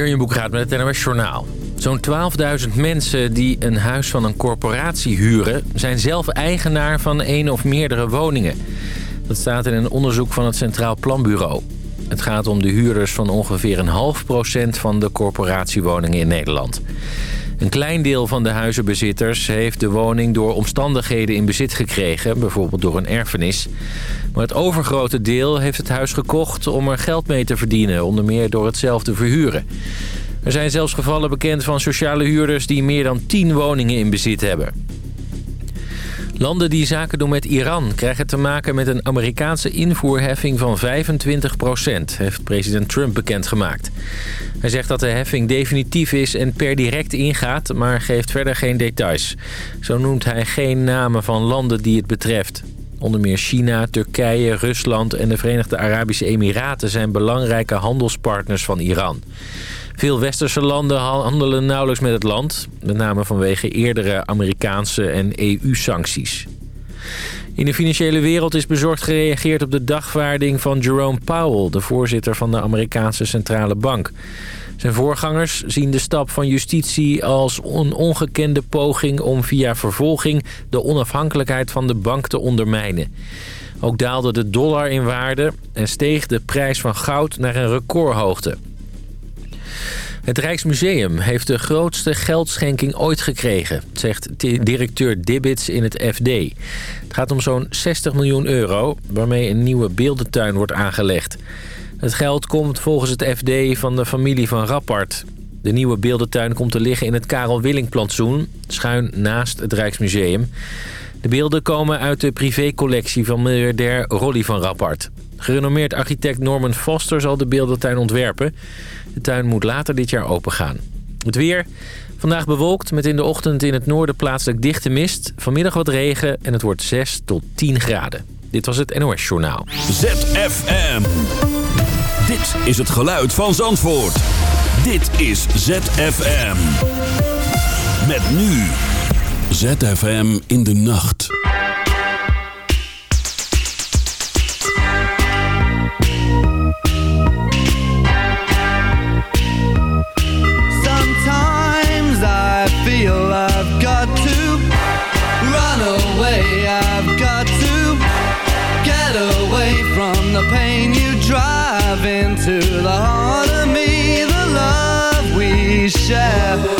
Jurjen Boekraat met het NOS Journaal. Zo'n 12.000 mensen die een huis van een corporatie huren... zijn zelf eigenaar van één of meerdere woningen. Dat staat in een onderzoek van het Centraal Planbureau. Het gaat om de huurders van ongeveer een half procent van de corporatiewoningen in Nederland. Een klein deel van de huizenbezitters heeft de woning door omstandigheden in bezit gekregen, bijvoorbeeld door een erfenis. Maar het overgrote deel heeft het huis gekocht om er geld mee te verdienen, onder meer door hetzelfde verhuren. Er zijn zelfs gevallen bekend van sociale huurders die meer dan 10 woningen in bezit hebben. Landen die zaken doen met Iran krijgen te maken met een Amerikaanse invoerheffing van 25% heeft president Trump bekendgemaakt. Hij zegt dat de heffing definitief is en per direct ingaat, maar geeft verder geen details. Zo noemt hij geen namen van landen die het betreft. Onder meer China, Turkije, Rusland en de Verenigde Arabische Emiraten zijn belangrijke handelspartners van Iran. Veel westerse landen handelen nauwelijks met het land. Met name vanwege eerdere Amerikaanse en EU-sancties. In de financiële wereld is bezorgd gereageerd op de dagvaarding van Jerome Powell... de voorzitter van de Amerikaanse Centrale Bank. Zijn voorgangers zien de stap van justitie als een ongekende poging... om via vervolging de onafhankelijkheid van de bank te ondermijnen. Ook daalde de dollar in waarde en steeg de prijs van goud naar een recordhoogte. Het Rijksmuseum heeft de grootste geldschenking ooit gekregen, zegt directeur Dibbits in het FD. Het gaat om zo'n 60 miljoen euro, waarmee een nieuwe beeldentuin wordt aangelegd. Het geld komt volgens het FD van de familie van Rappard. De nieuwe beeldentuin komt te liggen in het Karel Willink-plantsoen, schuin naast het Rijksmuseum. De beelden komen uit de privécollectie van miljardair Rolly van Rappard. Gerenommeerd architect Norman Foster zal de beeldentuin ontwerpen. De tuin moet later dit jaar opengaan. Het weer. Vandaag bewolkt met in de ochtend in het noorden plaatselijk dichte mist. Vanmiddag wat regen en het wordt 6 tot 10 graden. Dit was het NOS Journaal. ZFM. Dit is het geluid van Zandvoort. Dit is ZFM. Met nu. ZFM in de nacht. share.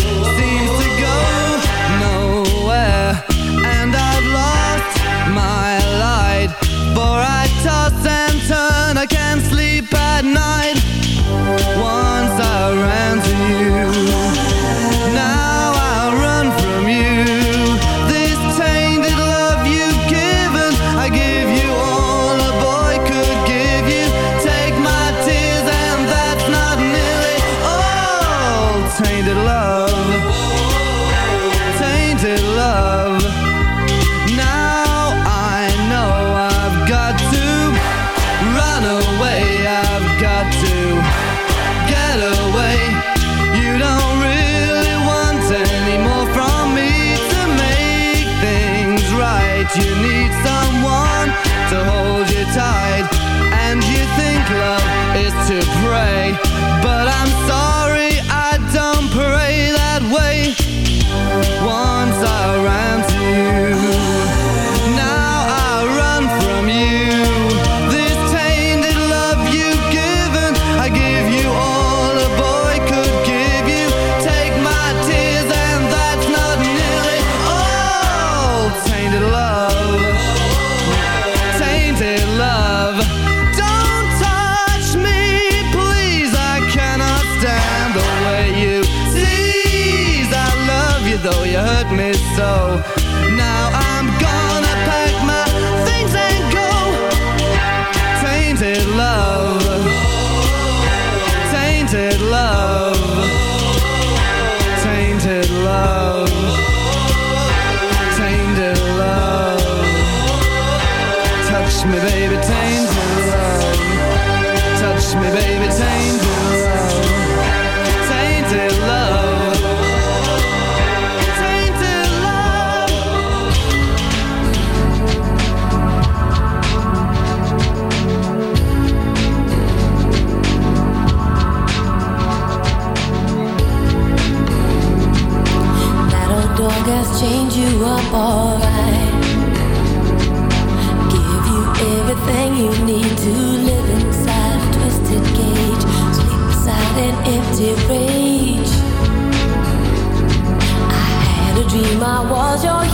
show you.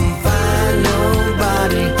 body.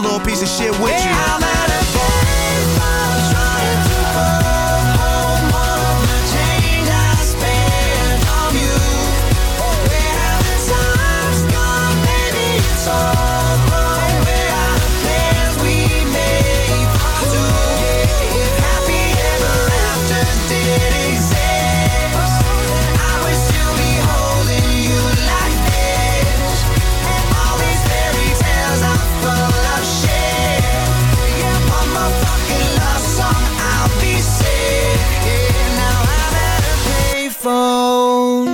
little piece of shit with you. I'm at a baseball trying to home. All of the change I spent on you. Oh, where have the times gone, baby? It's all payphone.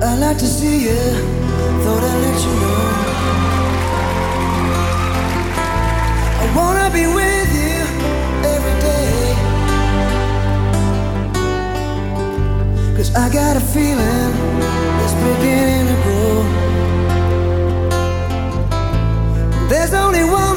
I like to see you, Cause I got a feeling it's beginning to grow. There's only one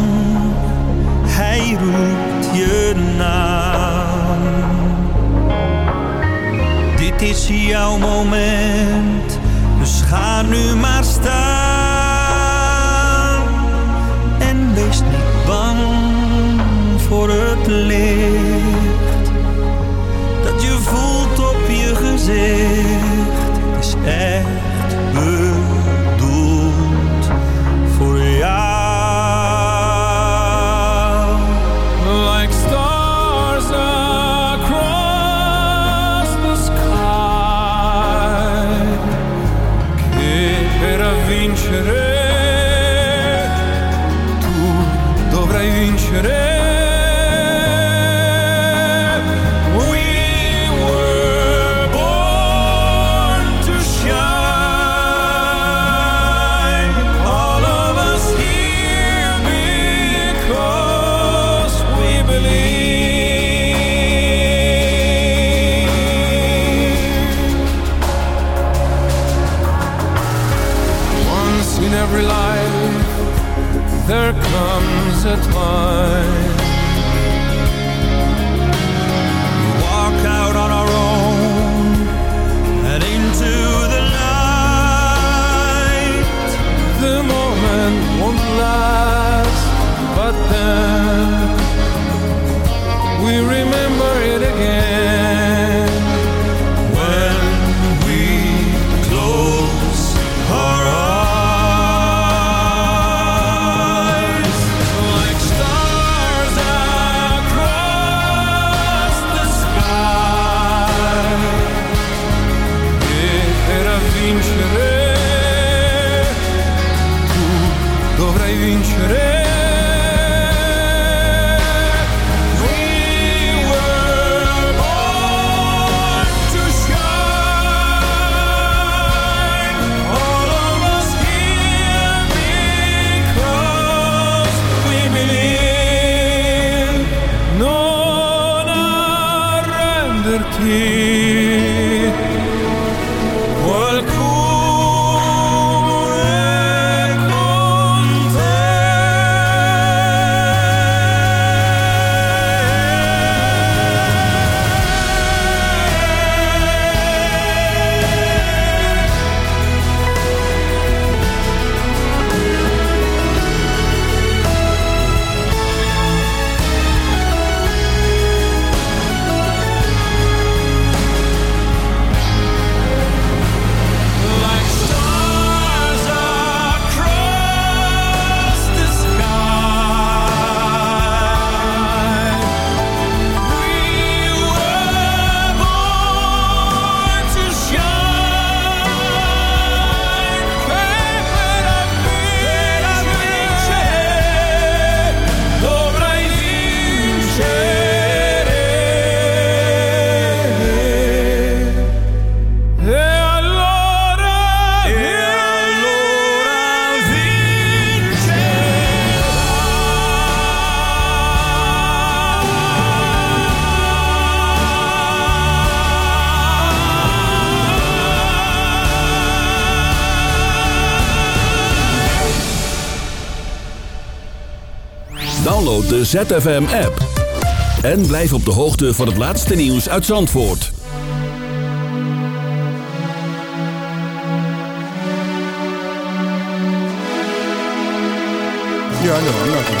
zie jouw moment, dus ga nu maar staan. En wees niet bang voor het leven. ZFM-app. En blijf op de hoogte van het laatste nieuws uit Zandvoort. Ja, no, I'm